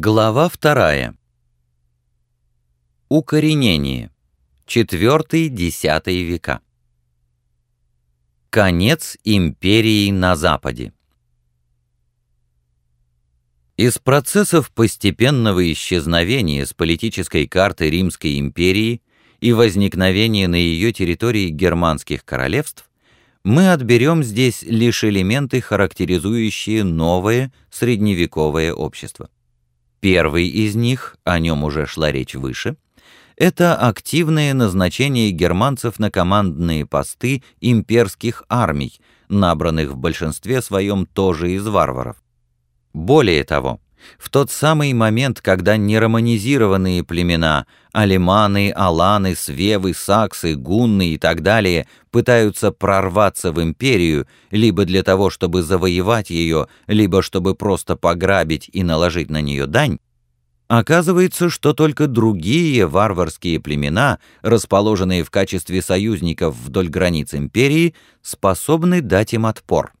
Глава вторая. Укоренение. Четвертый-десятый века. Конец империи на Западе. Из процессов постепенного исчезновения с политической карты Римской империи и возникновения на ее территории германских королевств мы отберем здесь лишь элементы, характеризующие новое средневековое общество. Первый из них, о нем уже шла речь выше, это активное назначение германцев на командные посты имперских армий, набранных в большинстве своем тоже из варваров. Более того, в тот самый момент, когда нероманизированные племена — алиманы, аланы, свевы, саксы, гунны и так далее — пытаются прорваться в империю либо для того, чтобы завоевать ее, либо чтобы просто пограбить и наложить на нее дань, Оказывается, что только другие варварские племена, расположенные в качестве союзников вдоль границ империи, способны дать им отпор.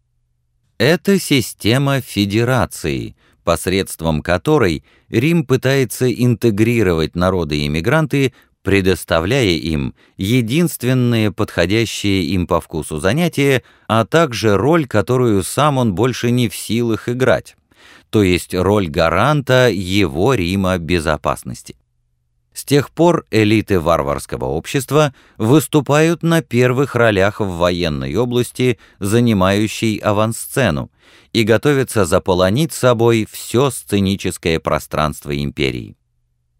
Это система федерации, посредством которой Рим пытается интегрировать народы-иммигранты, предоставляя им единственные подходящие им по вкусу занятия, а также роль, которую сам он больше не в силах играть, то есть роль гаранта его Рима безопасности. С тех пор элиты варварского общества выступают на первых ролях в военной области, занимающей авансцену, и готовятся заполонить собой все сценическое пространство империи.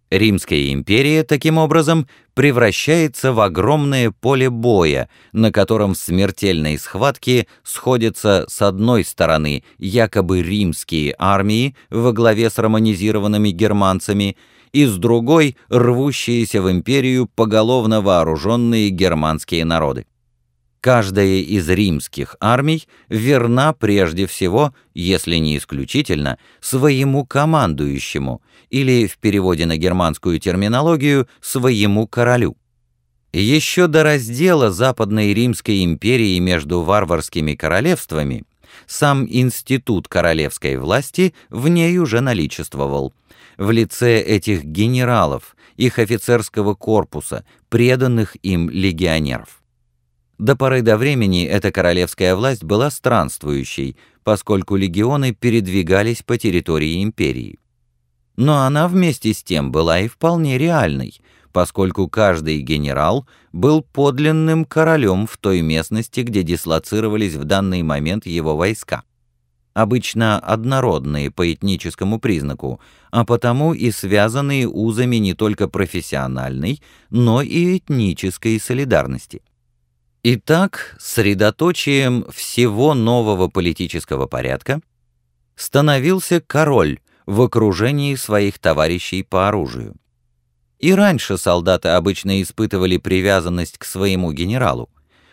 Римская империя, таким образом, превращается в огромное поле боя, на котором в смертельной схватке сходятся с одной стороны якобы римские армии во главе с романизированными германцами, и с другой — рвущиеся в империю поголовно вооруженные германские народы. Каждая из римских армий верна прежде всего, если не исключительно, своему командующему, или в переводе на германскую терминологию, своему королю. Еще до раздела Западной Римской империи между варварскими королевствами сам институт королевской власти в ней уже наличествовал. В лице этих генералов, их офицерского корпуса, преданных им легионеров. До поры до времени эта королевская власть была странствующей, поскольку легионы передвигались по территории империи. Но она вместе с тем была и вполне реальной, поскольку каждый генерал был подлинным королем в той местности, где дислоцировались в данный момент его войска. Обычно однородные по этническому признаку, а потому и связанные узами не только профессиональной, но и этнической солидарности. Итак, средоточием всего нового политического порядка становился король в окружении своих товарищей по оружию. И раньше солдаты обычно испытывали привязанность к своему генералу,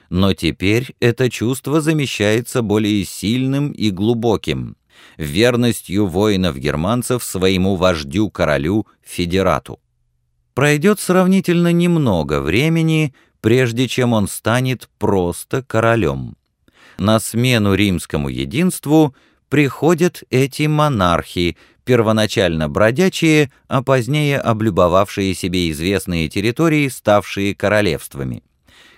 но теперь это чувство замещается более сильным и глубоким, верностью воинов-германцев своему вождю-королю Федерату. Пройдет сравнительно немного времени, прежде чем он станет просто королем. На смену римскому единству приходят эти монархи, первоначально бродячие, а позднее облюбовавшие себе известные территории, ставшие королевствами.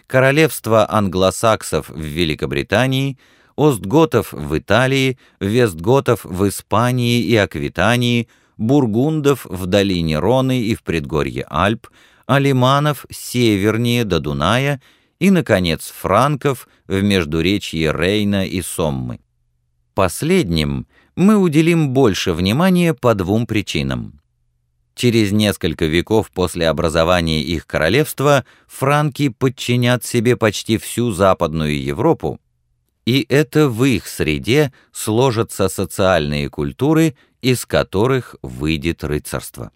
Королевство англосаксов в Великобритании, остготов в Италии, вестготов в Испании и Аквитании, бургундов в долине Роны и в предгорье Альп, алиманов севернее до Дуная и, наконец, франков в междуречье Рейна и Соммы. Последним мы уделим больше внимания по двум причинам. Через несколько веков после образования их королевства франки подчинят себе почти всю Западную Европу, и это в их среде сложатся социальные культуры, из которых выйдет рыцарство.